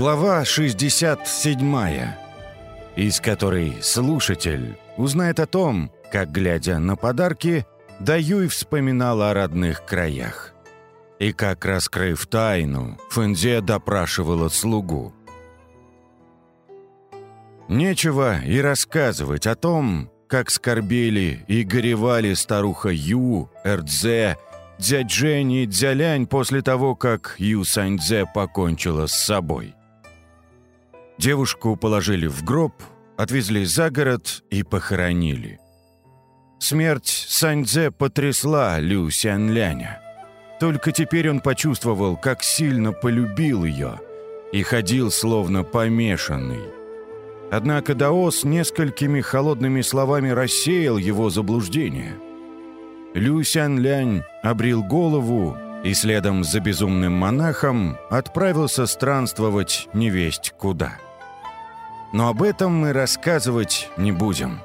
Глава 67, из которой слушатель узнает о том, как, глядя на подарки, Даюй вспоминала о родных краях. И как, раскрыв тайну, Фэнзе допрашивала слугу. Нечего и рассказывать о том, как скорбели и горевали старуха Ю, Эрдзе, Дзяджень и Дзялянь после того, как Ю Саньдзе покончила с собой. Девушку положили в гроб, отвезли за город и похоронили. Смерть Саньдзе потрясла Лю Сянляня. Только теперь он почувствовал, как сильно полюбил ее и ходил словно помешанный. Однако Даос несколькими холодными словами рассеял его заблуждение. Лю Сянлянь обрил голову и следом за безумным монахом отправился странствовать невесть куда. Но об этом мы рассказывать не будем.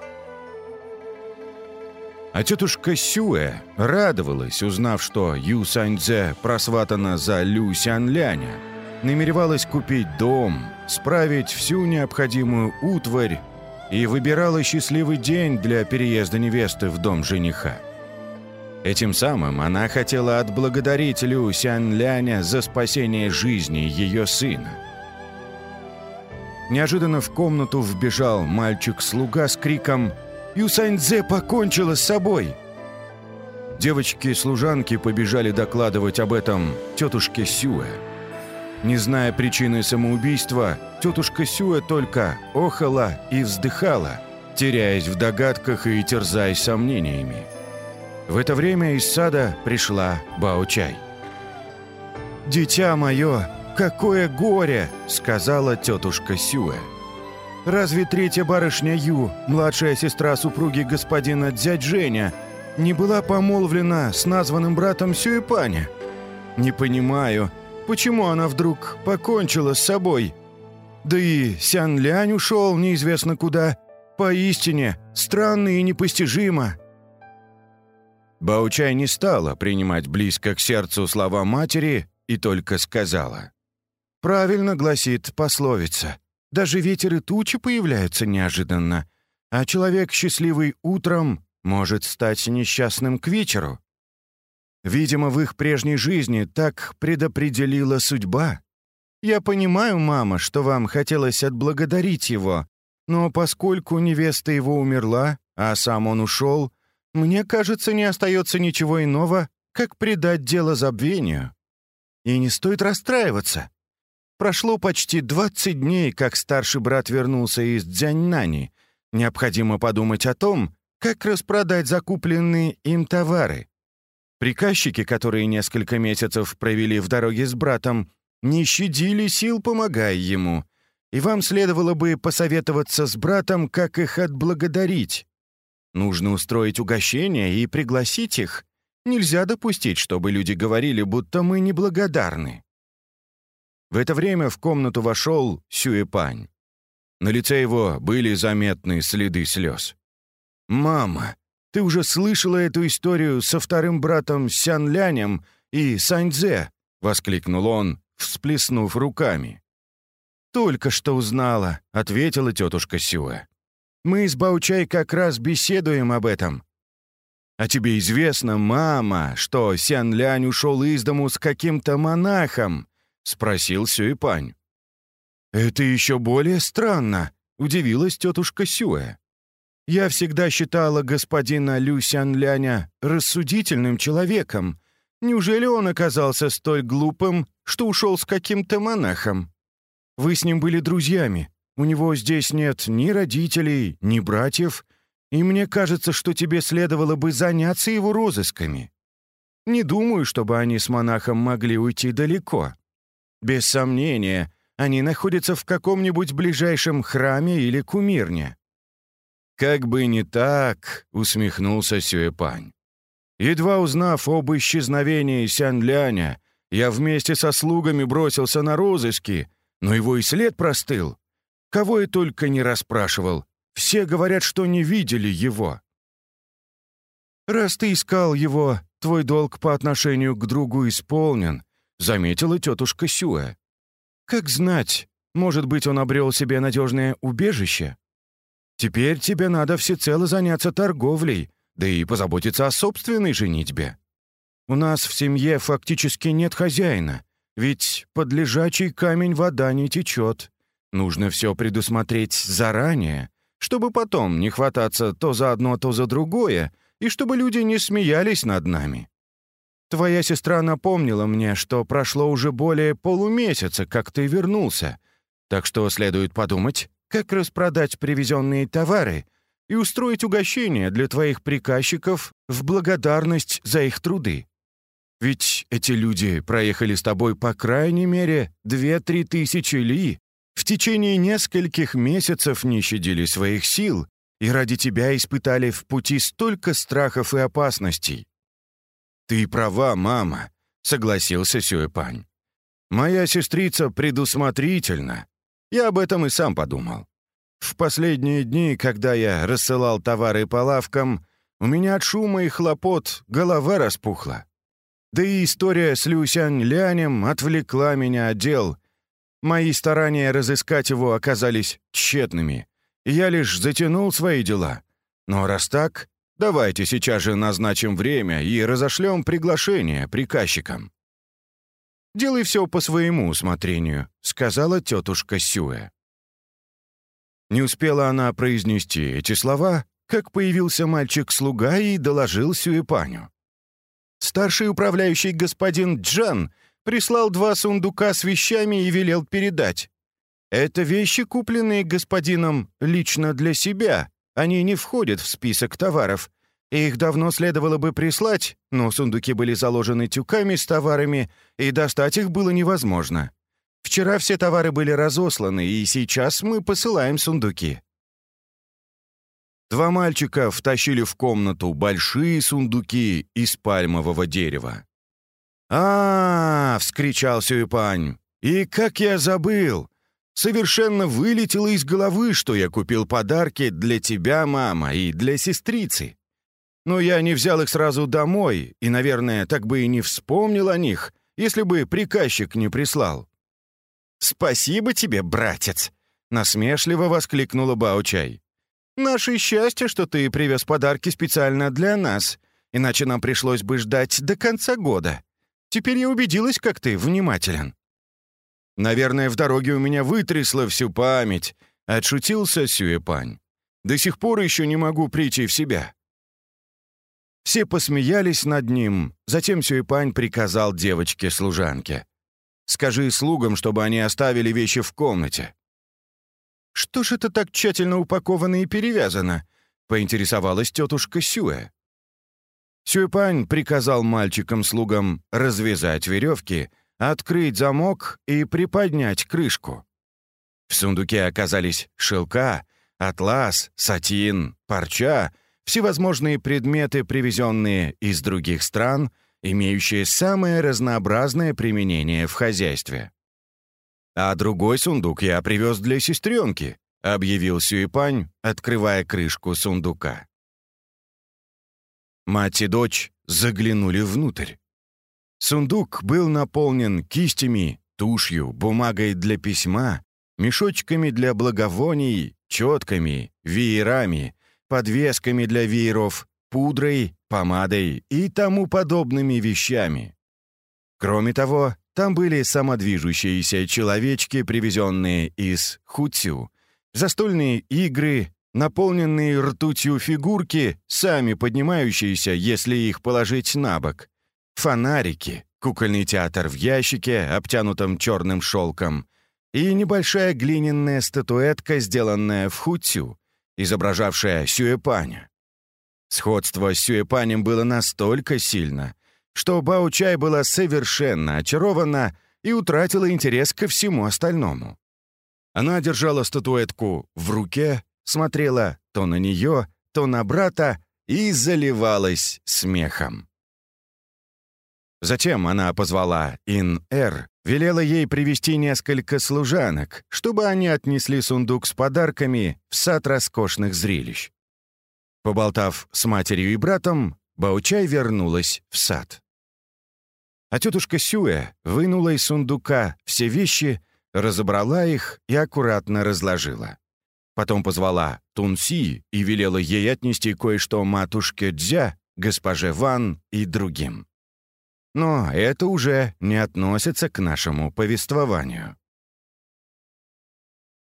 А тетушка Сюэ радовалась, узнав, что Ю Саньцзе просватана за Лю Сянляня, намеревалась купить дом, справить всю необходимую утварь и выбирала счастливый день для переезда невесты в дом жениха. Этим самым она хотела отблагодарить Лю Сянляня за спасение жизни ее сына. Неожиданно в комнату вбежал мальчик-слуга с криком «Юсаньдзе покончила с собой!» Девочки-служанки побежали докладывать об этом тетушке Сюэ. Не зная причины самоубийства, тетушка Сюэ только охала и вздыхала, теряясь в догадках и терзаясь сомнениями. В это время из сада пришла Бао-чай. «Дитя мое, какое горе!» — сказала тетушка Сюэ. «Разве третья барышня Ю, младшая сестра супруги господина дядь Женя, не была помолвлена с названным братом Сюэпаня? Не понимаю, почему она вдруг покончила с собой? Да и Сян Лянь ушел неизвестно куда. Поистине, странно и непостижимо». Баучай не стала принимать близко к сердцу слова матери и только сказала. Правильно гласит пословица. Даже ветер и тучи появляются неожиданно, а человек, счастливый утром, может стать несчастным к вечеру. Видимо, в их прежней жизни так предопределила судьба. Я понимаю, мама, что вам хотелось отблагодарить его, но поскольку невеста его умерла, а сам он ушел, мне кажется, не остается ничего иного, как предать дело забвению. И не стоит расстраиваться. Прошло почти 20 дней, как старший брат вернулся из Дзяньнани. Необходимо подумать о том, как распродать закупленные им товары. Приказчики, которые несколько месяцев провели в дороге с братом, не щадили сил, помогая ему. И вам следовало бы посоветоваться с братом, как их отблагодарить. Нужно устроить угощение и пригласить их. Нельзя допустить, чтобы люди говорили, будто мы неблагодарны. В это время в комнату вошел Сюэпань. На лице его были заметны следы слез. «Мама, ты уже слышала эту историю со вторым братом Сян Лянем и Саньцзе?» — воскликнул он, всплеснув руками. «Только что узнала», — ответила тетушка Сюэ. «Мы с Баучай как раз беседуем об этом. А тебе известно, мама, что Сян Лянь ушел из дому с каким-то монахом?» — спросил Сюэпань. «Это еще более странно», — удивилась тетушка Сюэ. «Я всегда считала господина Лю Сянляня рассудительным человеком. Неужели он оказался столь глупым, что ушел с каким-то монахом? Вы с ним были друзьями. У него здесь нет ни родителей, ни братьев, и мне кажется, что тебе следовало бы заняться его розысками. Не думаю, чтобы они с монахом могли уйти далеко». Без сомнения, они находятся в каком-нибудь ближайшем храме или кумирне. «Как бы не так», — усмехнулся Сюэпань. Едва узнав об исчезновении Сянляня, я вместе со слугами бросился на розыски, но его и след простыл. Кого я только не расспрашивал. Все говорят, что не видели его. Раз ты искал его, твой долг по отношению к другу исполнен, — заметила тетушка Сюэ. «Как знать, Может быть, он обрел себе надежное убежище? Теперь тебе надо всецело заняться торговлей, да и позаботиться о собственной женитьбе. У нас в семье фактически нет хозяина, ведь под лежачий камень вода не течет. Нужно все предусмотреть заранее, чтобы потом не хвататься то за одно, то за другое, и чтобы люди не смеялись над нами. Твоя сестра напомнила мне, что прошло уже более полумесяца, как ты вернулся, так что следует подумать, как распродать привезенные товары и устроить угощение для твоих приказчиков в благодарность за их труды. Ведь эти люди проехали с тобой по крайней мере две-три тысячи ли, в течение нескольких месяцев не щадили своих сил и ради тебя испытали в пути столько страхов и опасностей. «Ты права, мама», — согласился Сюэпань. «Моя сестрица предусмотрительна. Я об этом и сам подумал. В последние дни, когда я рассылал товары по лавкам, у меня от шума и хлопот голова распухла. Да и история с Люсянь Лянем отвлекла меня от дел. Мои старания разыскать его оказались тщетными, я лишь затянул свои дела. Но раз так, давайте сейчас же назначим время и разошлем приглашение приказчикам. «Делай все по своему усмотрению», — сказала тетушка Сюэ. Не успела она произнести эти слова, как появился мальчик-слуга и доложил Сюэпаню. Старший управляющий господин Джан прислал два сундука с вещами и велел передать. Это вещи, купленные господином лично для себя. Они не входят в список товаров. Их давно следовало бы прислать, но сундуки были заложены тюками с товарами, и достать их было невозможно. Вчера все товары были разосланы, и сейчас мы посылаем сундуки». Два мальчика втащили в комнату большие сундуки из пальмового дерева. а, -а, -а вскричал Сюэпань. «И как я забыл! Совершенно вылетело из головы, что я купил подарки для тебя, мама, и для сестрицы. Но я не взял их сразу домой, и, наверное, так бы и не вспомнил о них, если бы приказчик не прислал. «Спасибо тебе, братец!» — насмешливо воскликнула Баучай. «Наше счастье, что ты привез подарки специально для нас, иначе нам пришлось бы ждать до конца года. Теперь я убедилась, как ты внимателен». «Наверное, в дороге у меня вытрясло всю память», — отшутился Сюэпань. «До сих пор еще не могу прийти в себя». Все посмеялись над ним, затем Сюэпань приказал девочке-служанке. Скажи слугам, чтобы они оставили вещи в комнате». «Что ж это так тщательно упаковано и перевязано?» — поинтересовалась тетушка Сюэ. Сюэпань приказал мальчикам-слугам развязать веревки, открыть замок и приподнять крышку. В сундуке оказались шелка, атлас, сатин, парча, всевозможные предметы, привезенные из других стран — имеющие самое разнообразное применение в хозяйстве. «А другой сундук я привез для сестренки», — объявил Сюэпань, открывая крышку сундука. Мать и дочь заглянули внутрь. Сундук был наполнен кистями, тушью, бумагой для письма, мешочками для благовоний, четками, веерами, подвесками для вееров, пудрой, помадой и тому подобными вещами. Кроме того, там были самодвижущиеся человечки, привезенные из Хуцю, застольные игры, наполненные ртутью фигурки, сами поднимающиеся, если их положить на бок, фонарики, кукольный театр в ящике, обтянутом черным шелком, и небольшая глиняная статуэтка, сделанная в Хуцю, изображавшая Сюэпаня. Сходство с Сюэпанем было настолько сильно, что Баучай была совершенно очарована и утратила интерес ко всему остальному. Она держала статуэтку в руке, смотрела то на нее, то на брата и заливалась смехом. Затем она позвала Ин-Эр, велела ей привести несколько служанок, чтобы они отнесли сундук с подарками в сад роскошных зрелищ. Поболтав с матерью и братом, Баучай вернулась в сад. А тетушка Сюэ вынула из сундука все вещи, разобрала их и аккуратно разложила. Потом позвала Тунси и велела ей отнести кое-что матушке Дзя, госпоже Ван и другим. Но это уже не относится к нашему повествованию.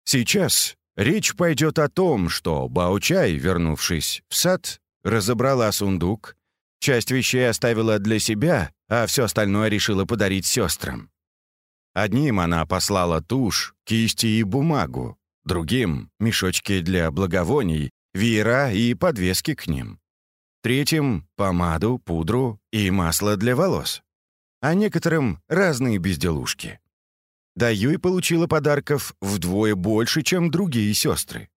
Сейчас речь пойдет о том, что Баучай, вернувшись в сад, разобрала сундук, часть вещей оставила для себя, а все остальное решила подарить сестрам. Одним она послала тушь, кисти и бумагу, другим — мешочки для благовоний, веера и подвески к ним. Третьим — помаду, пудру и масло для волос. А некоторым — разные безделушки. Да Юй получила подарков вдвое больше, чем другие сестры.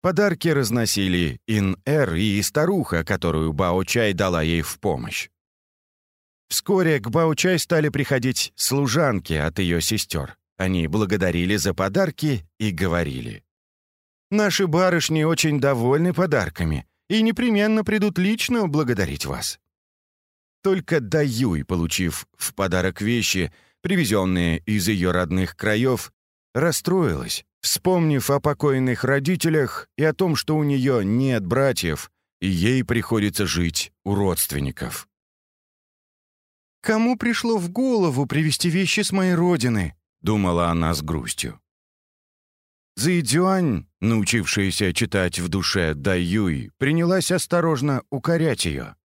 Подарки разносили Ин-Эр и старуха, которую Бао-Чай дала ей в помощь. Вскоре к Баучай стали приходить служанки от ее сестер. Они благодарили за подарки и говорили. «Наши барышни очень довольны подарками и непременно придут лично благодарить вас». Только Даюй, получив в подарок вещи, привезенные из ее родных краев, расстроилась, вспомнив о покойных родителях и о том, что у нее нет братьев, и ей приходится жить у родственников. «Кому пришло в голову привезти вещи с моей родины?» — думала она с грустью. Цзэйдзюань, научившаяся читать в душе Даюй, принялась осторожно укорять ее.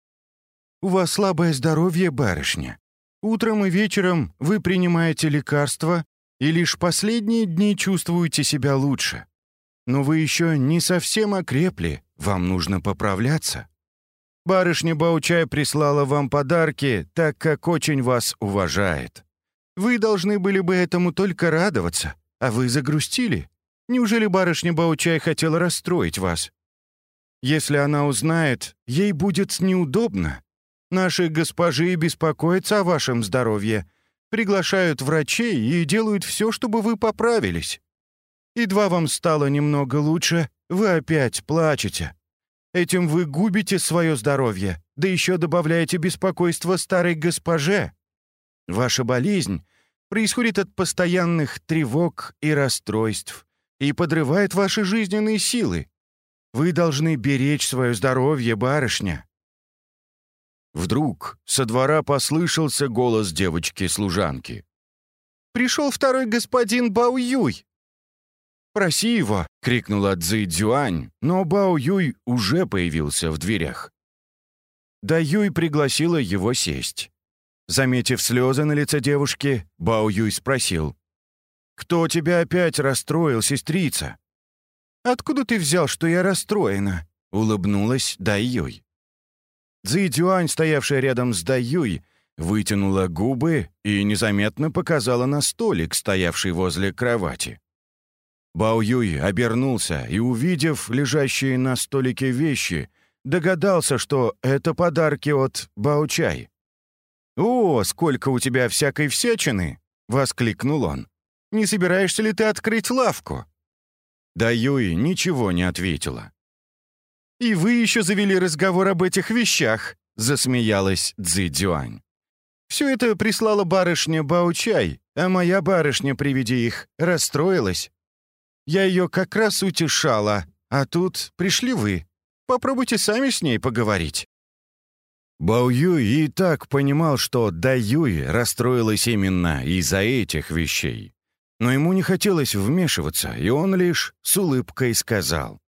«У вас слабое здоровье, барышня. Утром и вечером вы принимаете лекарства и лишь последние дни чувствуете себя лучше. Но вы еще не совсем окрепли, вам нужно поправляться. Барышня Баучай прислала вам подарки, так как очень вас уважает. Вы должны были бы этому только радоваться, а вы загрустили. Неужели барышня Баучай хотела расстроить вас? Если она узнает, ей будет неудобно. Наши госпожи беспокоятся о вашем здоровье, приглашают врачей и делают все, чтобы вы поправились. Едва вам стало немного лучше, вы опять плачете. Этим вы губите свое здоровье, да еще добавляете беспокойство старой госпоже. Ваша болезнь происходит от постоянных тревог и расстройств и подрывает ваши жизненные силы. Вы должны беречь свое здоровье, барышня». Вдруг со двора послышался голос девочки-служанки. «Пришел второй господин Бао Юй. «Проси его!» — крикнула Цзи Цзюань, но Бао Юй уже появился в дверях. Да Юй пригласила его сесть. Заметив слезы на лице девушки, Бао Юй спросил. «Кто тебя опять расстроил, сестрица?» «Откуда ты взял, что я расстроена?» — улыбнулась Дай Юй. Цзи стоявшая рядом с Дай Юй, вытянула губы и незаметно показала на столик, стоявший возле кровати. Бао Юй обернулся и, увидев лежащие на столике вещи, догадался, что это подарки от Бао Чай. «О, сколько у тебя всякой всячины!» — воскликнул он. «Не собираешься ли ты открыть лавку?» Да Юй ничего не ответила. «И вы еще завели разговор об этих вещах», — засмеялась Цзи Дюань. «Все это прислала барышня Баучай, а моя барышня при виде их расстроилась. Я ее как раз утешала, а тут пришли вы. Попробуйте сами с ней поговорить». Бао Юй и так понимал, что Да Юй расстроилась именно из-за этих вещей. Но ему не хотелось вмешиваться, и он лишь с улыбкой сказал.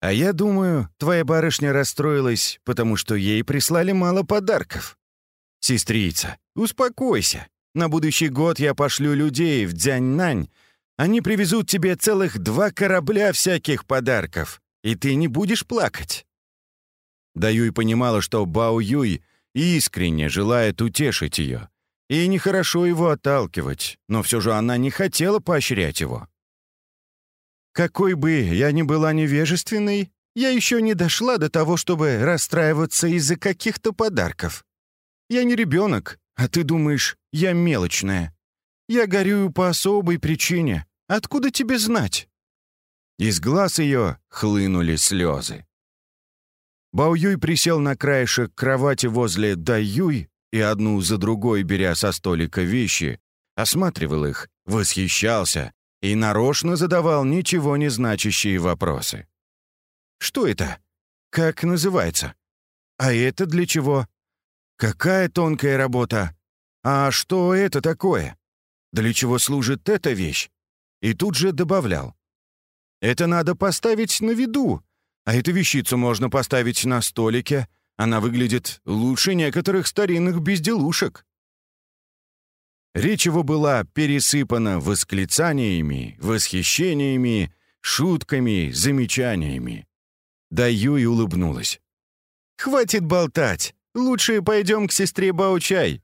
«А я думаю, твоя барышня расстроилась, потому что ей прислали мало подарков. Сестрица, успокойся. На будущий год я пошлю людей в Дзяньнань они привезут тебе целых два корабля всяких подарков, и ты не будешь плакать». Даюй понимала, что Бао Юй искренне желает утешить ее, и нехорошо его отталкивать, но все же она не хотела поощрять его. «Какой бы я ни была невежественной, я еще не дошла до того, чтобы расстраиваться из-за каких-то подарков. Я не ребенок, а ты думаешь, я мелочная. Я горюю по особой причине. Откуда тебе знать?» Из глаз ее хлынули слезы. Бао Юй присел на краешек кровати возле Дай Юй и одну за другой, беря со столика вещи, осматривал их восхищался и нарочно задавал ничего не значащие вопросы. «Что это? Как называется? А это для чего? Какая тонкая работа? А что это такое? Для чего служит эта вещь?» И тут же добавлял. «Это надо поставить на виду, а эту вещицу можно поставить на столике. Она выглядит лучше некоторых старинных безделушек». Речь его была пересыпана восклицаниями, восхищениями, шутками, замечаниями. Да Юй улыбнулась. «Хватит болтать! Лучше пойдем к сестре Баучай!»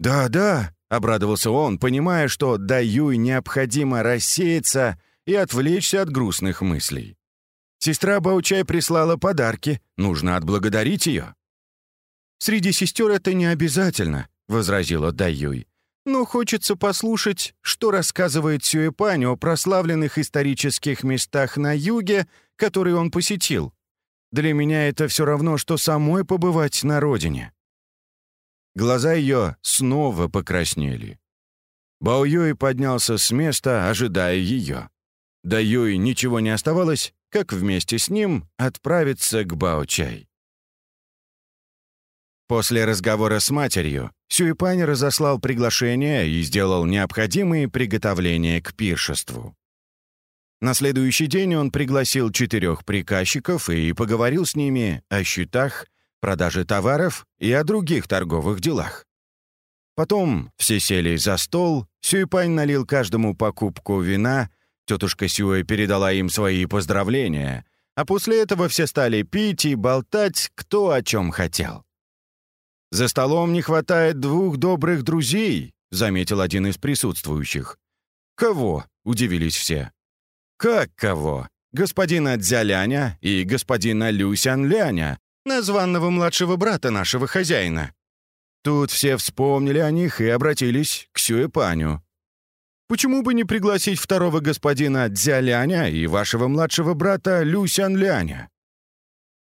«Да-да», — обрадовался он, понимая, что Даюй необходимо рассеяться и отвлечься от грустных мыслей. «Сестра Баучай прислала подарки, нужно отблагодарить ее». «Среди сестер это не обязательно», — возразила Даюй. «Но хочется послушать, что рассказывает Сюэпань о прославленных исторических местах на юге, которые он посетил. Для меня это все равно, что самой побывать на родине». Глаза ее снова покраснели. Бао Юй поднялся с места, ожидая ее. Да Юй ничего не оставалось, как вместе с ним отправиться к Бао Чай. После разговора с матерью Сюйпань разослал приглашение и сделал необходимые приготовления к пиршеству. На следующий день он пригласил четырех приказчиков и поговорил с ними о счетах, продаже товаров и о других торговых делах. Потом все сели за стол, Сюйпань налил каждому покупку вина, тетушка Сюэ передала им свои поздравления, а после этого все стали пить и болтать, кто о чем хотел. «За столом не хватает двух добрых друзей», — заметил один из присутствующих. «Кого?» — удивились все. «Как кого? Господина Дзяляня и господина Люсян-Ляня, названного младшего брата нашего хозяина». Тут все вспомнили о них и обратились к Сюэпаню. «Почему бы не пригласить второго господина Дзяляня и вашего младшего брата Люсян-Ляня?»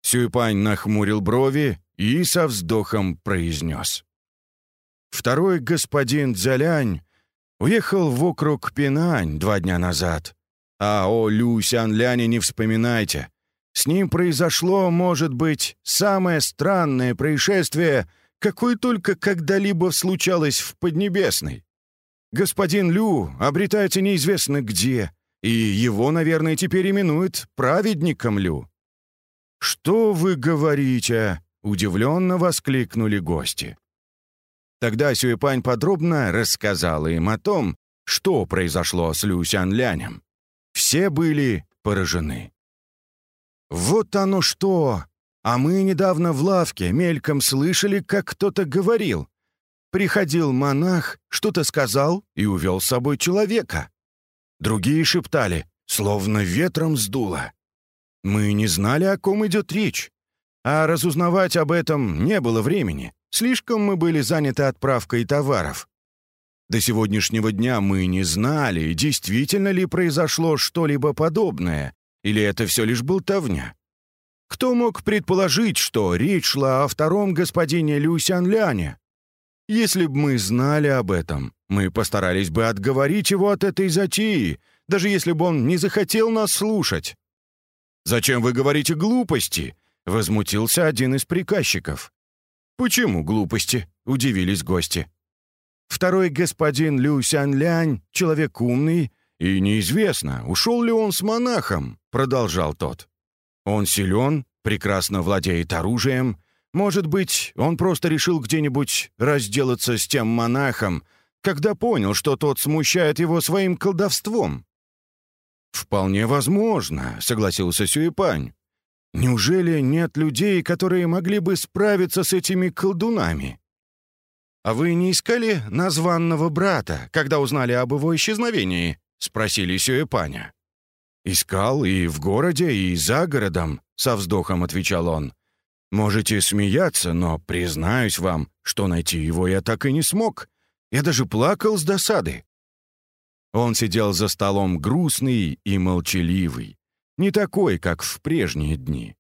Сюэпань нахмурил брови и со вздохом произнес. Второй господин Дзялянь уехал в округ Пинань два дня назад. А о Лю Сянляне не вспоминайте. С ним произошло, может быть, самое странное происшествие, какое только когда-либо случалось в Поднебесной. Господин Лю обретается неизвестно где, и его, наверное, теперь именуют праведником Лю. «Что вы говорите?» Удивленно воскликнули гости. Тогда Сюэпань подробно рассказала им о том, что произошло с Люсян Лянем. Все были поражены. «Вот оно что! А мы недавно в лавке мельком слышали, как кто-то говорил. Приходил монах, что-то сказал и увел с собой человека. Другие шептали, словно ветром сдуло. Мы не знали, о ком идет речь. А разузнавать об этом не было времени. Слишком мы были заняты отправкой товаров. До сегодняшнего дня мы не знали, действительно ли произошло что-либо подобное, или это все лишь болтовня. Кто мог предположить, что речь шла о втором господине Люсян-Ляне? Если бы мы знали об этом, мы постарались бы отговорить его от этой затеи, даже если бы он не захотел нас слушать. «Зачем вы говорите глупости?» — возмутился один из приказчиков. «Почему глупости?» — удивились гости. Второй господин Лю Сянь-Лянь — человек умный, и неизвестно, ушел ли он с монахом, — продолжал тот. Он силен, прекрасно владеет оружием. Может быть, он просто решил где-нибудь разделаться с тем монахом, когда понял, что тот смущает его своим колдовством. «Вполне возможно», — согласился Сюэпань. Неужели нет людей, которые могли бы справиться с этими колдунами? А вы не искали названного брата, когда узнали об его исчезновении? Спросили Сюэпаня. «Искал и в городе, и за городом», — со вздохом отвечал он. «Можете смеяться, но признаюсь вам, что найти его я так и не смог. Я даже плакал с досады». Он сидел за столом грустный и молчаливый, не такой, как в прежние дни.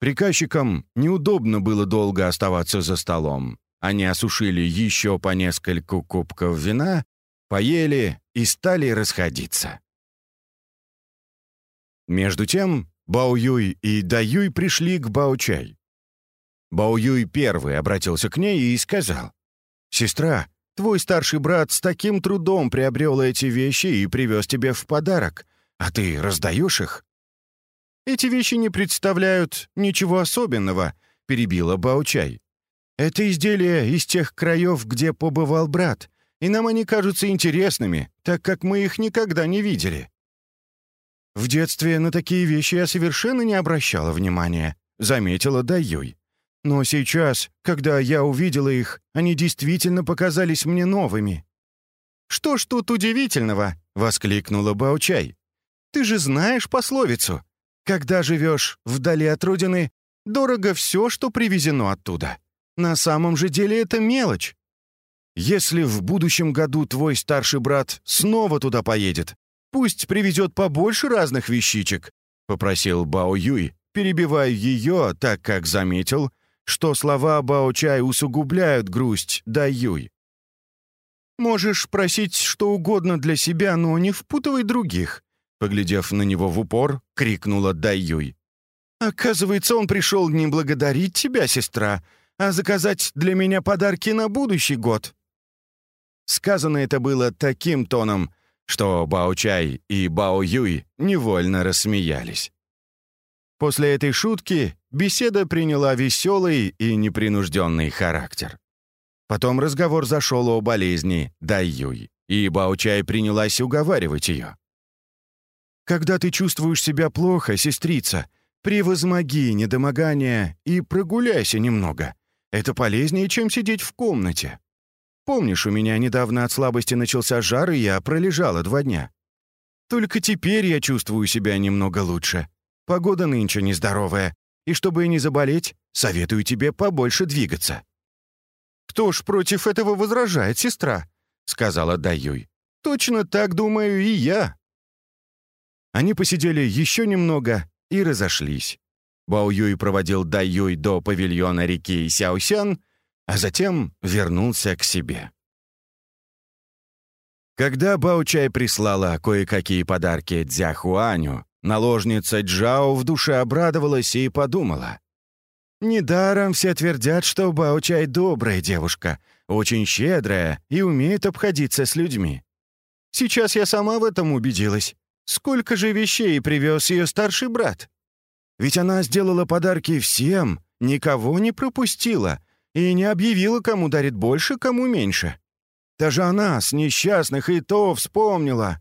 Приказчикам неудобно было долго оставаться за столом. Они осушили еще по нескольку кубков вина поели и стали расходиться. Между тем Бао Юй и Да Юй пришли к Бао Чай. Бао Юй первый обратился к ней и сказал, «Сестра, твой старший брат с таким трудом приобрел эти вещи и привез тебе в подарок, а ты раздаешь их?» «Эти вещи не представляют ничего особенного», — перебила Бао Чай. «Это изделия из тех краев, где побывал брат, и нам они кажутся интересными, так как мы их никогда не видели». «В детстве на такие вещи я совершенно не обращала внимания», — заметила Даюй. «Но сейчас, когда я увидела их, они действительно показались мне новыми». «Что ж тут удивительного?» — воскликнула Баучай. «Ты же знаешь пословицу. Когда живешь вдали от родины, дорого все, что привезено оттуда. На самом же деле это мелочь. Если в будущем году твой старший брат снова туда поедет, Пусть привезет побольше разных вещичек», — попросил Бао Юй, перебивая ее, так как заметил, что слова Бао Чай усугубляют грусть Да Юй. «Можешь просить что угодно для себя, но не впутывай других», — поглядев на него в упор, крикнула Да Юй. «Оказывается, он пришел не благодарить тебя, сестра, а заказать для меня подарки на будущий год». Сказано это было таким тоном, что Бао-Чай и Бао-Юй невольно рассмеялись. После этой шутки беседа приняла веселый и непринужденный характер. Потом разговор зашел о болезни Дай-Юй, и Бао-Чай принялась уговаривать ее. «Когда ты чувствуешь себя плохо, сестрица, превозмоги недомогание и прогуляйся немного. Это полезнее, чем сидеть в комнате. Помнишь, у меня недавно от слабости начался жар, и я пролежала два дня. Только теперь я чувствую себя немного лучше. Погода нынче нездоровая, и чтобы не заболеть, советую тебе побольше двигаться». «Кто ж против этого возражает, сестра?» — сказала Даюй. «Точно так думаю и я». Они посидели еще немного и разошлись. Бао Юй проводил Даюй до павильона реки Сяосян, а затем вернулся к себе. Когда Баучай прислала кое-какие подарки Дзяхуаню, наложница Джао в душе обрадовалась и подумала. «Недаром все твердят, что Баучай добрая девушка, очень щедрая и умеет обходиться с людьми. Сейчас я сама в этом убедилась. Сколько же вещей привез ее старший брат? Ведь она сделала подарки всем, никого не пропустила, и не объявила, кому дарит больше, кому меньше. Даже она с несчастных и то вспомнила.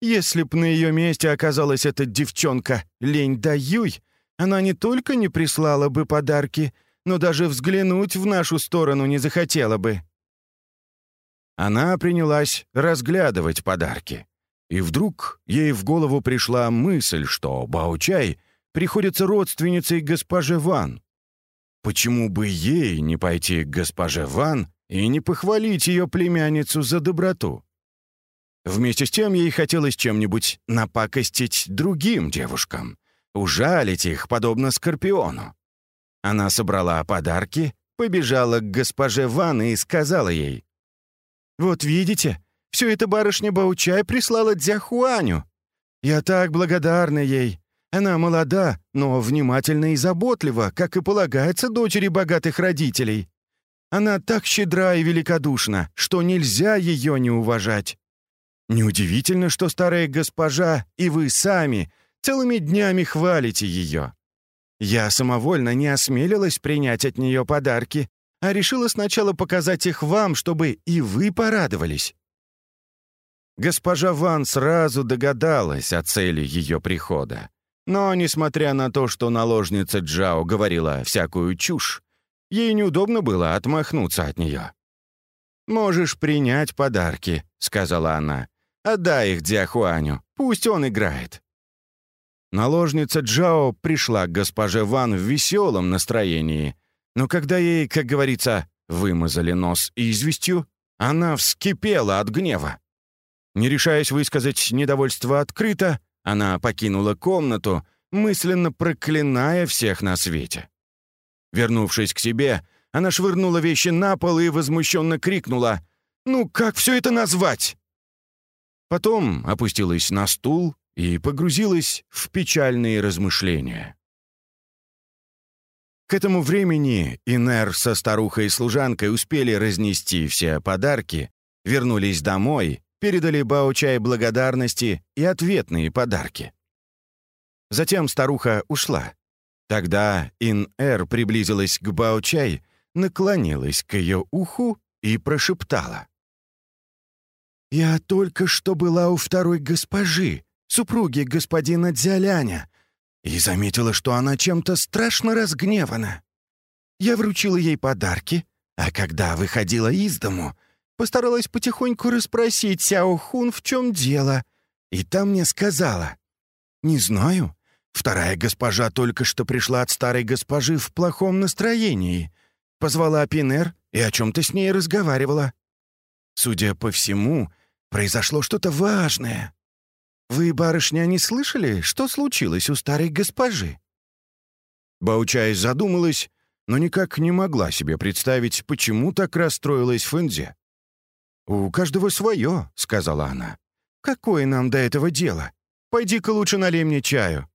Если б на ее месте оказалась эта девчонка Лень Даюй, она не только не прислала бы подарки, но даже взглянуть в нашу сторону не захотела бы. Она принялась разглядывать подарки. И вдруг ей в голову пришла мысль, что Баучай приходится родственницей госпоже Ван. Почему бы ей не пойти к госпоже Ван и не похвалить ее племянницу за доброту? Вместе с тем ей хотелось чем-нибудь напакостить другим девушкам, ужалить их, подобно Скорпиону. Она собрала подарки, побежала к госпоже Ван и сказала ей, «Вот видите, все это барышня Баучай прислала Дзяхуаню. Я так благодарна ей. Она молода, но внимательна и заботлива, как и полагается дочери богатых родителей. Она так щедра и великодушна, что нельзя ее не уважать. Неудивительно, что старая госпожа и вы сами целыми днями хвалите ее. Я самовольно не осмелилась принять от нее подарки, а решила сначала показать их вам, чтобы и вы порадовались. Госпожа Ван сразу догадалась о цели ее прихода. Но, несмотря на то, что наложница Джао говорила всякую чушь, ей неудобно было отмахнуться от нее. «Можешь принять подарки», — сказала она. «Отдай их Дзяхуаню, пусть он играет». Наложница Джао пришла к госпоже Ван в веселом настроении, но когда ей, как говорится, вымазали нос известью, она вскипела от гнева. Не решаясь высказать недовольство открыто, она покинула комнату, мысленно проклиная всех на свете. Вернувшись к себе, она швырнула вещи на пол и возмущенно крикнула «Ну как все это назвать? Потом опустилась на стул и погрузилась в печальные размышления. К этому времени Инер со старухой-служанкой успели разнести все подарки, вернулись домой, передали Баучай благодарности и ответные подарки. Затем старуха ушла. Тогда Ин-Эр приблизилась к Баучай, наклонилась к ее уху и прошептала. «Я только что была у второй госпожи, супруги господина Дзяляня, и заметила, что она чем-то страшно разгневана. Я вручила ей подарки, а когда выходила из дому, постаралась потихоньку расспросить Сяо Хун, в чем дело, и там мне сказала, «Не знаю, вторая госпожа только что пришла от старой госпожи в плохом настроении, позвала Пинер и о чем-то с ней разговаривала. Судя по всему, произошло что-то важное. «Вы, барышня, не слышали, что случилось у старой госпожи?» Баучай задумалась, но никак не могла себе представить, почему так расстроилась Фэнзе. «У каждого свое», — сказала она. «Какое нам до этого дело? Пойди-ка лучше налей мне чаю».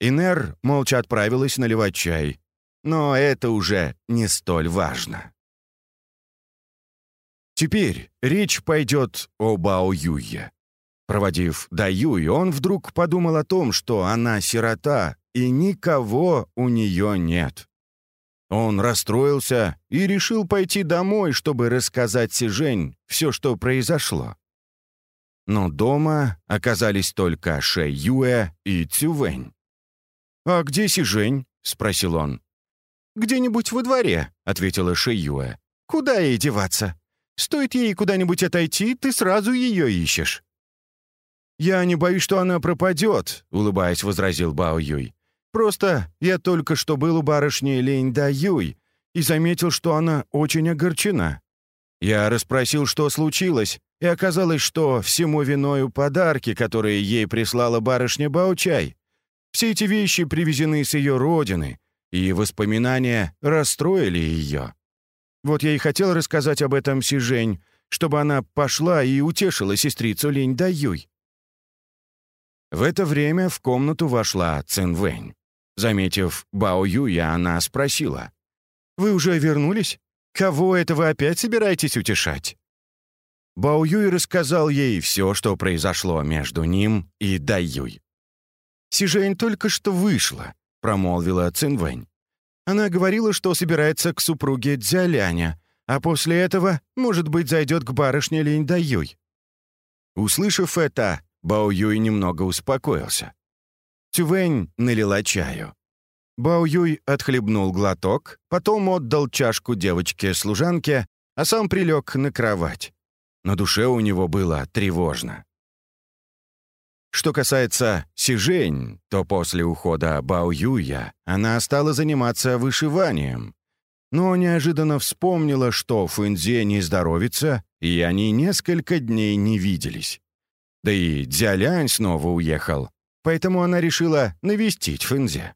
Инер молча отправилась наливать чай. Но это уже не столь важно. Теперь речь пойдет о Бао Юе. Проводив Даюй, он вдруг подумал о том, что она сирота, и никого у нее нет. Он расстроился и решил пойти домой, чтобы рассказать Сижень все, что произошло. Но дома оказались только Шэ Юэ и Цювэнь. «А где Сижень?» — спросил он. «Где-нибудь во дворе», — ответила Шэ Юэ. «Куда ей деваться? Стоит ей куда-нибудь отойти, ты сразу ее ищешь». «Я не боюсь, что она пропадет», — улыбаясь, возразил Бао Юй. «Просто я только что был у барышни Лень Да Юй и заметил, что она очень огорчена. Я расспросил, что случилось, и оказалось, что всему виною подарки, которые ей прислала барышня Баучай. Все эти вещи привезены с ее родины, и воспоминания расстроили ее. Вот я и хотел рассказать об этом Сижень, чтобы она пошла и утешила сестрицу Лень Даюй. В это время в комнату вошла Цин Вэнь. Заметив Бао Юя, она спросила. «Вы уже вернулись? Кого это вы опять собираетесь утешать?» Бао Юй рассказал ей все, что произошло между ним и Дай Юй. «Сижень только что вышла», — промолвила Цин Вэнь. Она говорила, что собирается к супруге Дзяляня, а после этого, может быть, зайдет к барышне Линь Даюй. Услышав это, Бао Юй немного успокоился. Тювэнь налила чаю. Бао Юй отхлебнул глоток, потом отдал чашку девочке-служанке, а сам прилег на кровать. На душе у него было тревожно. Что касается Сижень, то после ухода Бао Юя она стала заниматься вышиванием. Но неожиданно вспомнила, что Фэнзе не здоровится, и они несколько дней не виделись. Да и Дзялянь снова уехал, поэтому она решила навестить Фэнзе.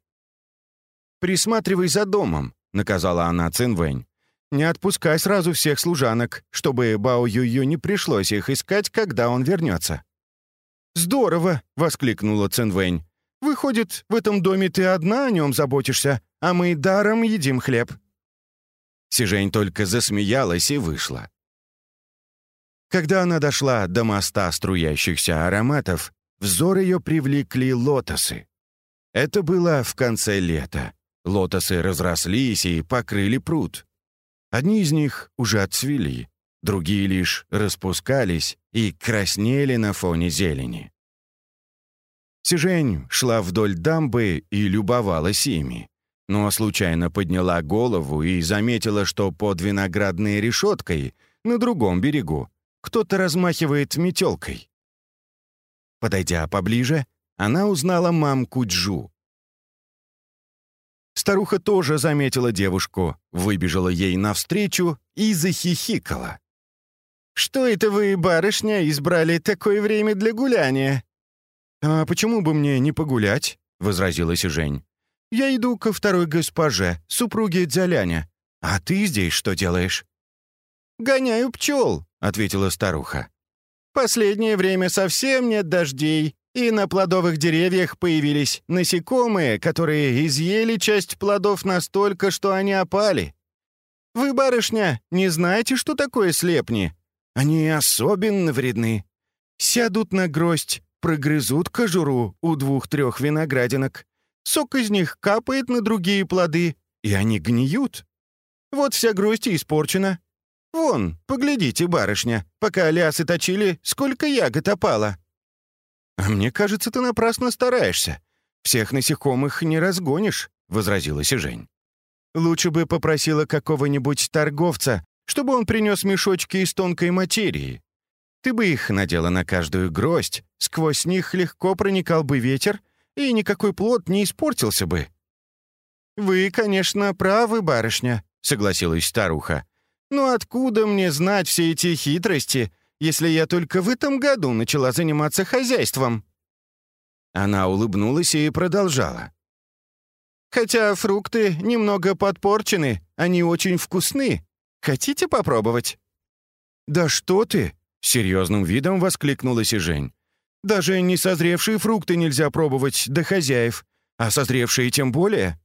«Присматривай за домом», — наказала она Цинвэнь. «Не отпускай сразу всех служанок, чтобы Бао Юю не пришлось их искать, когда он вернется». «Здорово!» — воскликнула Цинвэнь. «Выходит, в этом доме ты одна о нем заботишься, а мы даром едим хлеб». Сижень только засмеялась и вышла. Когда она дошла до моста струящихся ароматов, взор ее привлекли лотосы. Это было в конце лета. Лотосы разрослись и покрыли пруд. Одни из них уже отцвели, другие лишь распускались и краснели на фоне зелени. Сижень шла вдоль дамбы и любовалась ими, но случайно подняла голову и заметила, что под виноградной решеткой на другом берегу кто-то размахивает метелкой. Подойдя поближе, она узнала мамку Джу. Старуха тоже заметила девушку, выбежала ей навстречу и захихикала. «Что это вы, барышня, избрали такое время для гуляния?» «А почему бы мне не погулять?» — возразила Сижень. «Я иду ко второй госпоже, супруге Дзяляня. А ты здесь что делаешь?» «Гоняю пчел», — ответила старуха. Последнее время совсем нет дождей, и на плодовых деревьях появились насекомые, которые изъели часть плодов настолько, что они опали. Вы, барышня, не знаете, что такое слепни? Они особенно вредны. Сядут на гроздь, прогрызут кожуру у двух-трех виноградинок. Сок из них капает на другие плоды, и они гниют. Вот вся гроздь испорчена. Вон, поглядите, барышня, пока лясы точили, сколько ягод опало. А мне кажется, ты напрасно стараешься. Всех насекомых не разгонишь, — возразила Сижень. Лучше бы попросила какого-нибудь торговца, чтобы он принес мешочки из тонкой материи. Ты бы их надела на каждую гроздь, сквозь них легко проникал бы ветер, и никакой плод не испортился бы». «Вы, конечно, правы, барышня», — согласилась старуха. «Но откуда мне знать все эти хитрости, если я только в этом году начала заниматься хозяйством?» Она улыбнулась и продолжала. «Хотя фрукты немного подпорчены, они очень вкусны. Хотите попробовать?» «Да что ты!» — серьезным видом воскликнула Сижень. «Даже не созревшие фрукты нельзя пробовать до хозяев, а созревшие тем более.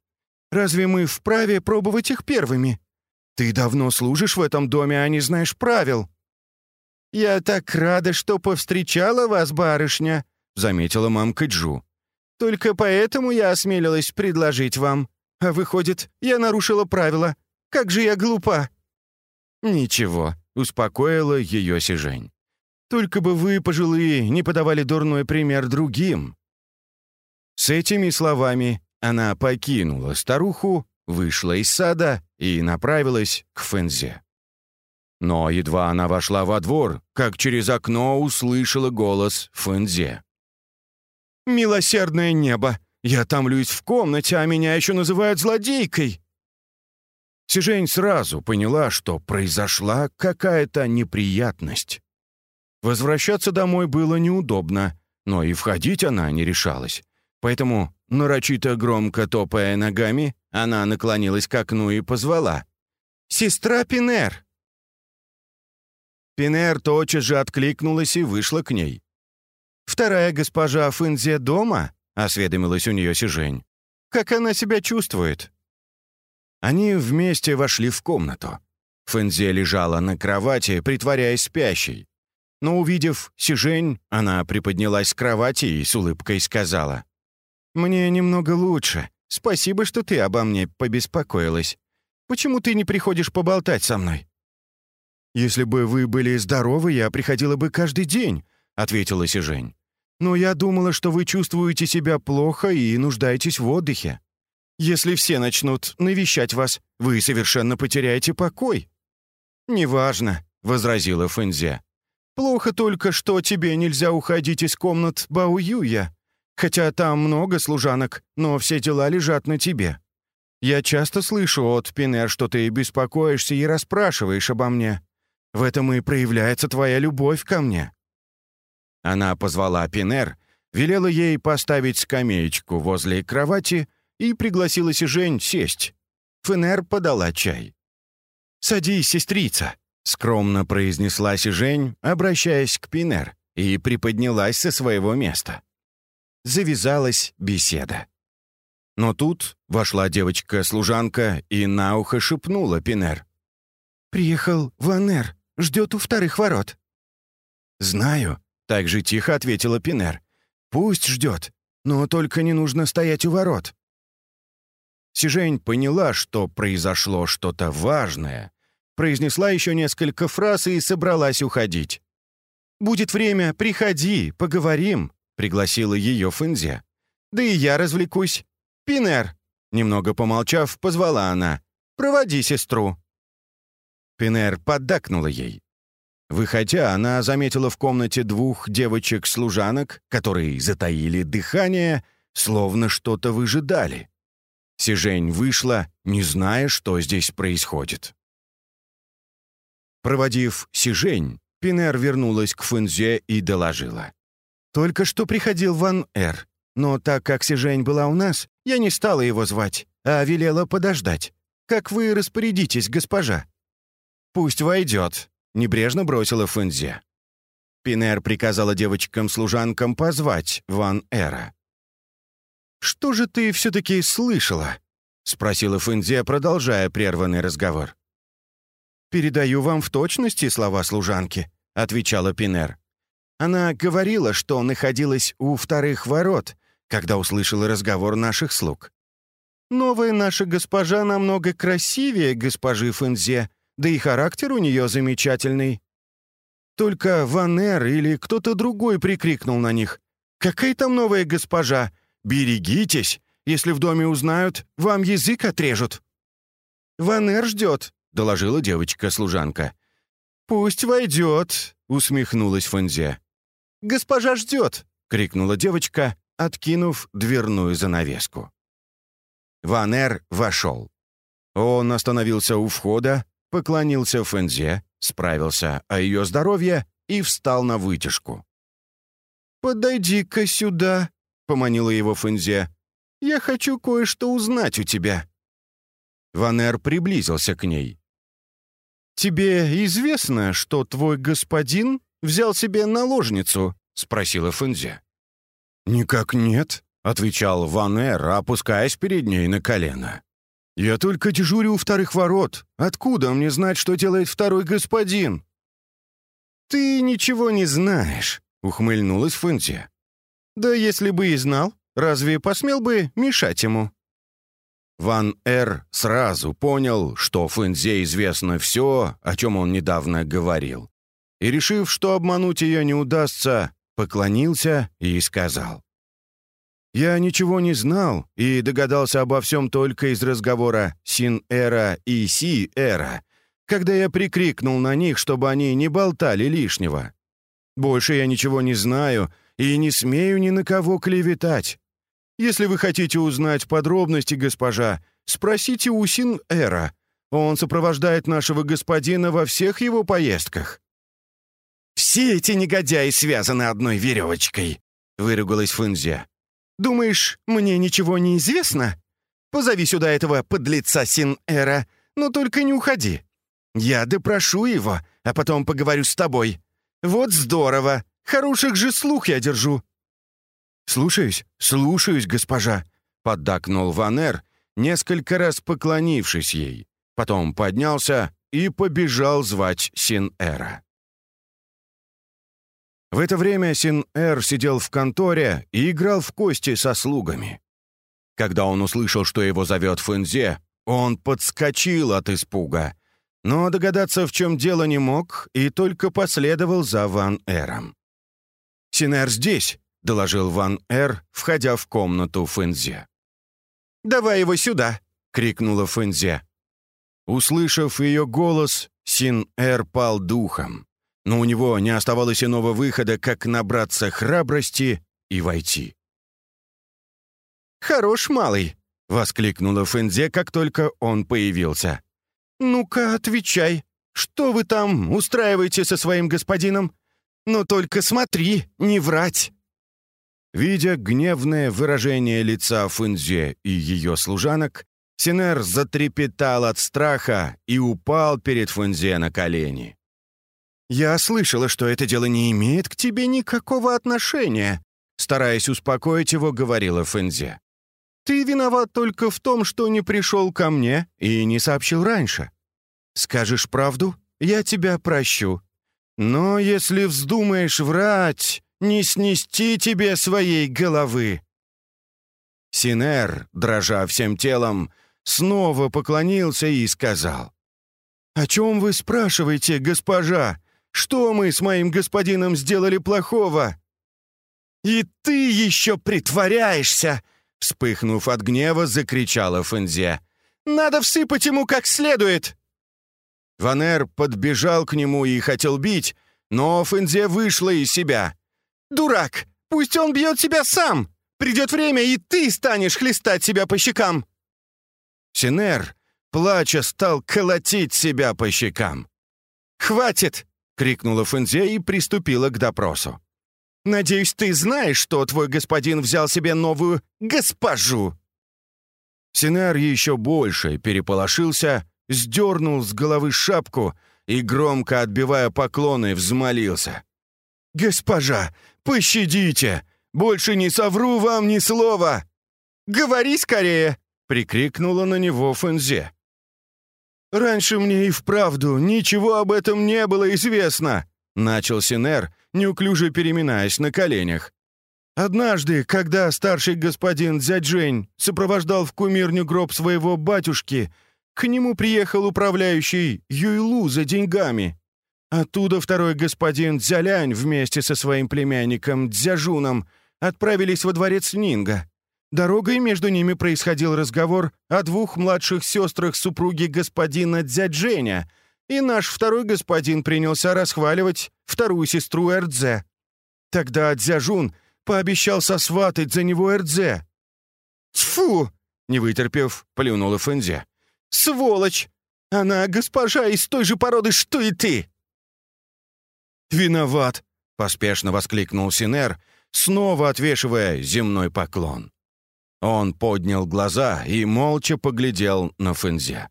Разве мы вправе пробовать их первыми? Ты давно служишь в этом доме, а не знаешь правил». «Я так рада, что повстречала вас, барышня», — заметила мамка Джу. «Только поэтому я осмелилась предложить вам. А выходит, я нарушила правила. Как же я глупа!» «Ничего», — успокоила ее Сижень. «Только бы вы, пожилые, не подавали дурной пример другим». С этими словами она покинула старуху, вышла из сада и направилась к Фэнзе. Но едва она вошла во двор, как через окно услышала голос Фэнзе. «Милосердное небо! Я томлюсь в комнате, а меня еще называют злодейкой!» Сижень сразу поняла, что произошла какая-то неприятность. Возвращаться домой было неудобно, но и входить она не решалась. Поэтому, нарочито громко топая ногами, она наклонилась к окну и позвала. «Сестра Пинер!» Пинер тотчас же откликнулась и вышла к ней. «Вторая госпожа Фынзе дома?» — осведомилась у нее Сижень. «Как она себя чувствует?» Они вместе вошли в комнату. Фэнзе лежала на кровати, притворяясь спящей. Но увидев Сижень, она приподнялась с кровати и с улыбкой сказала. «Мне немного лучше. Спасибо, что ты обо мне побеспокоилась. Почему ты не приходишь поболтать со мной?» «Если бы вы были здоровы, я приходила бы каждый день», — ответила Сижень. «Но я думала, что вы чувствуете себя плохо и нуждаетесь в отдыхе. Если все начнут навещать вас, вы совершенно потеряете покой». «Неважно», — возразила Фэнзе. «Плохо только, что тебе нельзя уходить из комнат Баоюя. Хотя там много служанок, но все дела лежат на тебе. Я часто слышу от Пинер, что ты беспокоишься и расспрашиваешь обо мне. В этом и проявляется твоя любовь ко мне». Она позвала Пинер, велела ей поставить скамеечку возле кровати — и пригласила Сижень сесть. Фенер подала чай. «Садись, сестрица», — скромно произнесла Сижень, обращаясь к Пинер, и приподнялась со своего места. Завязалась беседа. Но тут вошла девочка-служанка и на ухо шепнула Пинер. «Приехал Ванер, ждет у вторых ворот». «Знаю», — так же тихо ответила Пинер. «Пусть ждет, но только не нужно стоять у ворот». Сижень поняла, что произошло что-то важное, произнесла еще несколько фраз и собралась уходить. «Будет время, приходи, поговорим», — пригласила ее Фэнзе. «Да и я развлекусь. Пинер!» Немного помолчав, позвала она. «Проводи сестру». Пинер поддакнула ей. Выходя, она заметила в комнате двух девочек-служанок, которые затаили дыхание, словно что-то выжидали. Сижень вышла, не зная, что здесь происходит. Проводив Сижень, Пинер вернулась к Фэнзе и доложила. «Только что приходил Ван Эр, но так как Сижень была у нас, я не стала его звать, а велела подождать. Как вы распорядитесь, госпожа?» «Пусть войдет», — небрежно бросила Фэнзе. Пинер приказала девочкам-служанкам позвать Ван Эра. «Что же ты все-таки слышала?» — спросила Фэнзе, продолжая прерванный разговор. «Передаю вам в точности слова служанки», — отвечала Пинер. Она говорила, что находилась у вторых ворот, когда услышала разговор наших слуг. «Новая наша госпожа намного красивее госпожи Фэнзе, да и характер у нее замечательный». Только Ванер или кто-то другой прикрикнул на них. «Какая там новая госпожа? Берегитесь! Если в доме узнают, вам язык отрежут». «Ванер ждет», — доложила девочка-служанка. «Пусть войдет», — усмехнулась Фэнзе. «Госпожа ждет!» — крикнула девочка, откинув дверную занавеску. Ванер вошел. Он остановился у входа, поклонился Фэнзе, справился о ее здоровье и встал на вытяжку. «Подойди-ка сюда», — поманила его Фэнзе. «Я хочу кое-что узнать у тебя». Ванер приблизился к ней. «Тебе известно, что твой господин взял себе наложницу?» — спросила Фэнзе. «Никак нет», — отвечал Ванер, опускаясь перед ней на колено. «Я только дежурю у вторых ворот. Откуда мне знать, что делает второй господин?» «Ты ничего не знаешь», — ухмыльнулась Фэнзи. «Да если бы и знал, разве посмел бы мешать ему?» Ван Эр сразу понял, что Фэнзе известно все, о чем он недавно говорил. И, решив, что обмануть ее не удастся, поклонился и сказал. Я ничего не знал и догадался обо всем только из разговора Син-Эра и Си-Эра, когда я прикрикнул на них, чтобы они не болтали лишнего. Больше я ничего не знаю и не смею ни на кого клеветать. Если вы хотите узнать подробности, госпожа, спросите у Син-Эра. Он сопровождает нашего господина во всех его поездках». «Все эти негодяи связаны одной веревочкой», — выругалась Фунзе. Думаешь, мне ничего не известно? Позови сюда этого подлеца Син-Эра, но только не уходи. Я допрошу его, а потом поговорю с тобой. Вот здорово! Хороших же слух я держу!» «Слушаюсь, слушаюсь, госпожа», — поддакнул Ванер, несколько раз поклонившись ей. Потом поднялся и побежал звать Син-Эра. В это время Син-Эр сидел в конторе и играл в кости со слугами. Когда он услышал, что его зовет Фэнзе, он подскочил от испуга, но догадаться, в чем дело, не мог и только последовал за Ван Эром. «Син-Эр здесь», — доложил Ван Эр, входя в комнату Фэнзе. «Давай его сюда!» — крикнула Фэнзе. Услышав ее голос, Син-Эр пал духом но у него не оставалось иного выхода, как набраться храбрости и войти. «Хорош, малый!» — воскликнула Фэнзе, как только он появился. «Ну-ка, отвечай, что вы там устраиваете со своим господином? Но только смотри, не врать!» Видя гневное выражение лица Фэнзе и ее служанок, Синер затрепетал от страха и упал перед Фэнзе на колени. «Я слышала, что это дело не имеет к тебе никакого отношения», стараясь успокоить его, говорила Фэнзе. «Ты виноват только в том, что не пришел ко мне и не сообщил раньше. Скажешь правду, я тебя прощу. Но если вздумаешь врать, не снести тебе своей головы». Синер, дрожа всем телом, снова поклонился и сказал. «О чем вы спрашиваете, госпожа? Что мы с моим господином сделали плохого?» «И ты еще притворяешься!» Вспыхнув от гнева, закричала Фэнзе. «Надо всыпать ему как следует!» Ванер подбежал к нему и хотел бить, но Фэнзе вышла из себя. «Дурак! Пусть он бьет себя сам! Придет время, и ты станешь хлестать себя по щекам!» Синер, плача, стал колотить себя по щекам. «Хватит! — крикнула Фэнзе и приступила к допросу. «Надеюсь, ты знаешь, что твой господин взял себе новую госпожу!» Синар еще больше переполошился, сдернул с головы шапку и, громко отбивая поклоны, взмолился. «Госпожа, пощадите! Больше не совру вам ни слова!» «Говори скорее!» — прикрикнула на него Фэнзе. «Раньше мне и вправду ничего об этом не было известно», — начал Синер, неуклюже переминаясь на коленях. «Однажды, когда старший господин Дзяджень сопровождал в кумирню гроб своего батюшки, к нему приехал управляющий Юйлу за деньгами. Оттуда второй господин Дзялянь вместе со своим племянником Дзяжуном отправились во дворец Нинга. Дорогой между ними происходил разговор о двух младших сестрах супруги господина Дзядженя, и наш второй господин принялся расхваливать вторую сестру Эрдзе. Тогда Дзяжун пообещал сосватать за него Эрдзе. «Тьфу!» — не вытерпев, плюнула Фэнзе. «Сволочь! Она госпожа из той же породы, что и ты!» «Виноват!» — поспешно воскликнул Синер, снова отвешивая земной поклон. Он поднял глаза и молча поглядел на Фэнзе.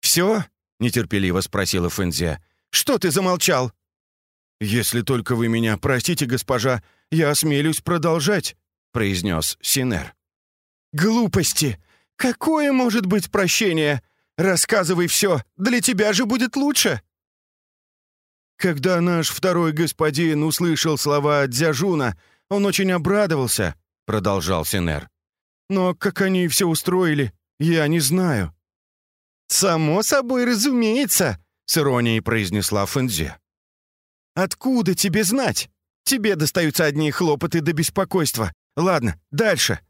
«Все?» — нетерпеливо спросила Фэнзе. «Что ты замолчал?» «Если только вы меня простите, госпожа, я осмелюсь продолжать», — произнес Синер. «Глупости! Какое может быть прощение? Рассказывай все, для тебя же будет лучше!» Когда наш второй господин услышал слова Дзяжуна, он очень обрадовался, — продолжал Синер. Но как они все устроили, я не знаю». «Само собой разумеется», — с иронией произнесла Фэнзи. «Откуда тебе знать? Тебе достаются одни хлопоты до беспокойства. Ладно, дальше».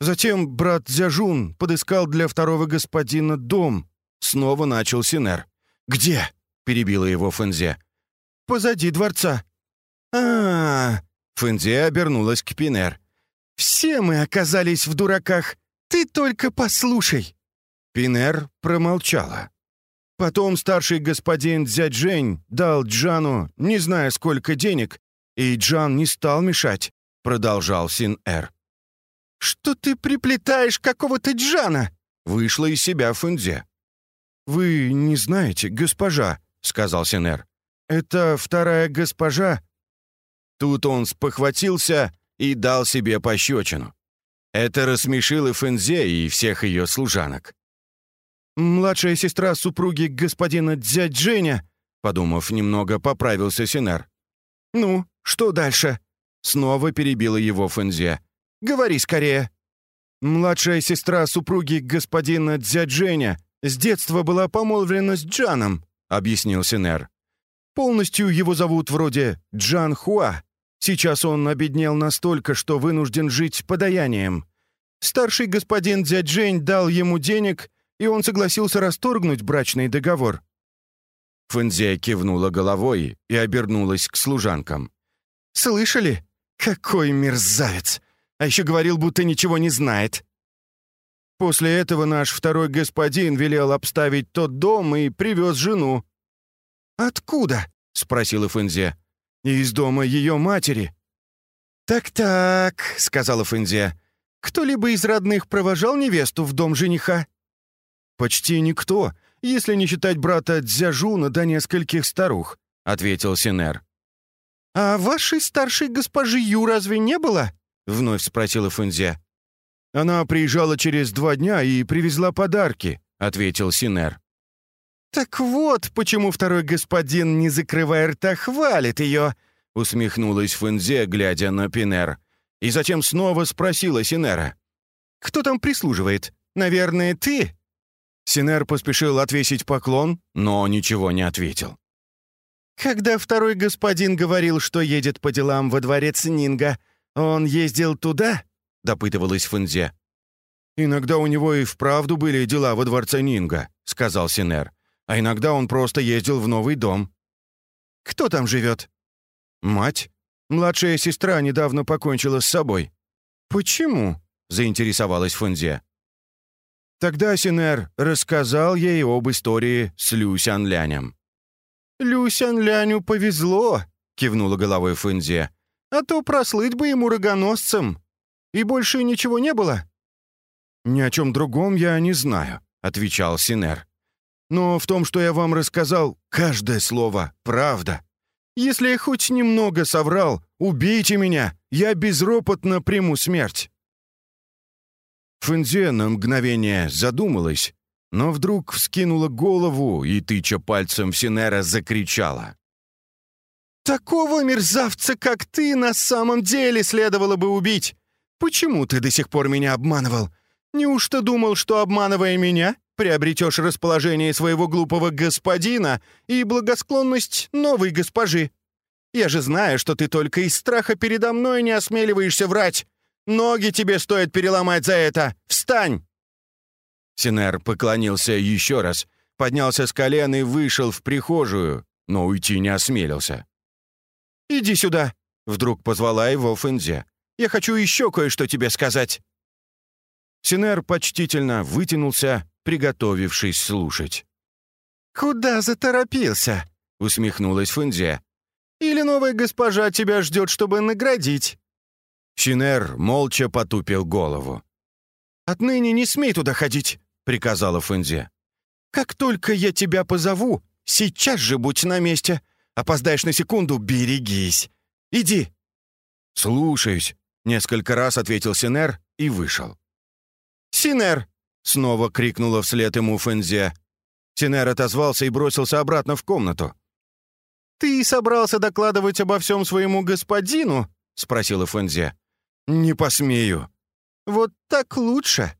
Затем брат Дзяжун подыскал для второго господина дом. Снова начал Синер. «Где?» — перебила его Фэнзе. «Позади дворца». «А-а-а!» Фэнзе обернулась к Пинер. Все мы оказались в дураках. Ты только послушай». Пинер промолчала. Потом старший господин Дзяджень дал Джану не знаю сколько денег, и Джан не стал мешать, продолжал Син-Эр. «Что ты приплетаешь какого-то Джана?» Вышла из себя Фэнзе. «Вы не знаете, госпожа», — сказал Синер. «Это вторая госпожа». Тут он спохватился и дал себе пощечину. Это рассмешило Фэнзе и всех ее служанок. «Младшая сестра супруги господина Дзядженя», подумав немного, поправился Синер. «Ну, что дальше?» Снова перебила его Фэнзе. «Говори скорее». «Младшая сестра супруги господина Дзядженя с детства была помолвлена с Джаном», — объяснил Синер. «Полностью его зовут вроде Джан Хуа. Сейчас он обеднел настолько, что вынужден жить подаянием. Старший господин Дзяджень дал ему денег, и он согласился расторгнуть брачный договор. Фэнзе кивнула головой и обернулась к служанкам. «Слышали? Какой мерзавец! А еще говорил, будто ничего не знает». После этого наш второй господин велел обставить тот дом и привез жену. «Откуда?» — спросила Фэнзе из дома ее матери». «Так-так», — сказала Фэнзия, — «кто-либо из родных провожал невесту в дом жениха?» «Почти никто, если не считать брата Дзяжуна до нескольких старух», — ответил Синер. «А вашей старшей госпожи Ю разве не было?» — вновь спросила Фэнзия. «Она приезжала через два дня и привезла подарки», — ответил Синер. «Так вот, почему второй господин, не закрывая рта, хвалит ее!» — усмехнулась Фэнзе, глядя на Пинер. И затем снова спросила Синера. «Кто там прислуживает? Наверное, ты?» Синер поспешил отвесить поклон, но ничего не ответил. «Когда второй господин говорил, что едет по делам во дворец Нинга, он ездил туда?» — допытывалась Фэнзе. «Иногда у него и вправду были дела во дворце Нинга», — сказал Синер а иногда он просто ездил в новый дом. Кто там живет? Мать. Младшая сестра недавно покончила с собой. Почему? заинтересовалась Фунзе. Тогда Синер рассказал ей об истории с Люсян Лянем. «Люсян Ляню повезло», — кивнула головой Фунзе. «А то прослыть бы ему рогоносцем. И больше ничего не было?» «Ни о чем другом я не знаю», — отвечал Синер. Но в том, что я вам рассказал, каждое слово — правда. Если я хоть немного соврал, убейте меня, я безропотно приму смерть». Фэнзе на мгновение задумалась, но вдруг вскинула голову и, тыча пальцем в Синера, закричала. «Такого мерзавца, как ты, на самом деле следовало бы убить! Почему ты до сих пор меня обманывал? Неужто думал, что, обманывая меня, приобретешь расположение своего глупого господина и благосклонность новой госпожи? Я же знаю, что ты только из страха передо мной не осмеливаешься врать. Ноги тебе стоит переломать за это! Встань!» Синер поклонился еще раз, поднялся с колен и вышел в прихожую, но уйти не осмелился. «Иди сюда!» — вдруг позвала его Фэнзе. «Я хочу еще кое-что тебе сказать!» Синер почтительно вытянулся, приготовившись слушать. «Куда заторопился?» — усмехнулась Фэнзе. Или новая госпожа тебя ждет, чтобы наградить?» Шинер молча потупил голову. «Отныне не смей туда ходить», — приказала Фэнзе. «Как только я тебя позову, сейчас же будь на месте. Опоздаешь на секунду, берегись. Иди». «Слушаюсь», — несколько раз ответил Синер и вышел. «Синер!» — снова крикнула вслед ему Фэнзе. Синер отозвался и бросился обратно в комнату. «Ты собрался докладывать обо всем своему господину?» — спросила Фэнзе. «Не посмею». «Вот так лучше.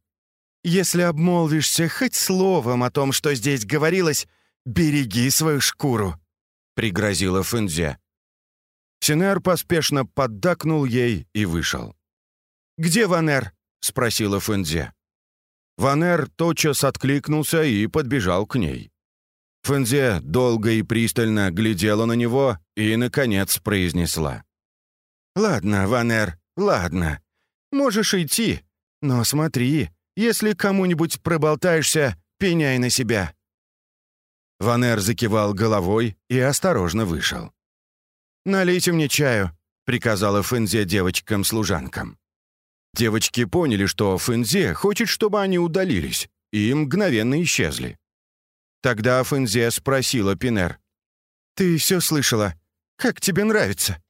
Если обмолвишься хоть словом о том, что здесь говорилось, береги свою шкуру», — пригрозила Фэнзе. Синер поспешно поддакнул ей и вышел. «Где Ванер?» — спросила Фэнзе. Ванер тотчас откликнулся и подбежал к ней. Фэнзе долго и пристально глядела на него и, наконец, произнесла. «Ладно, Ванер, ладно. Можешь идти, но смотри, если кому-нибудь проболтаешься, пеняй на себя». Ванер закивал головой и осторожно вышел. «Налейте мне чаю», — приказала Фэнзе девочкам-служанкам. Девочки поняли, что Фэнзе хочет, чтобы они удалились, и мгновенно исчезли. Тогда Фэнзе спросила Пинер. «Ты все слышала? Как тебе нравится?»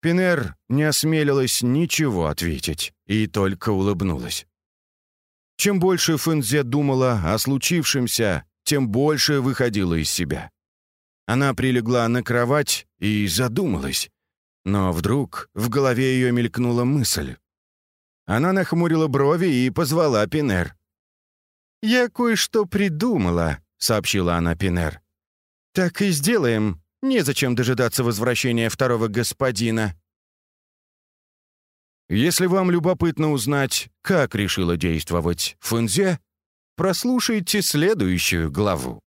Пинер не осмелилась ничего ответить и только улыбнулась. Чем больше Фэнзе думала о случившемся, тем больше выходила из себя. Она прилегла на кровать и задумалась. Но вдруг в голове ее мелькнула мысль. Она нахмурила брови и позвала Пинер. «Я кое-что придумала», — сообщила она Пинер. «Так и сделаем. Незачем дожидаться возвращения второго господина». Если вам любопытно узнать, как решила действовать Фунзе, прослушайте следующую главу.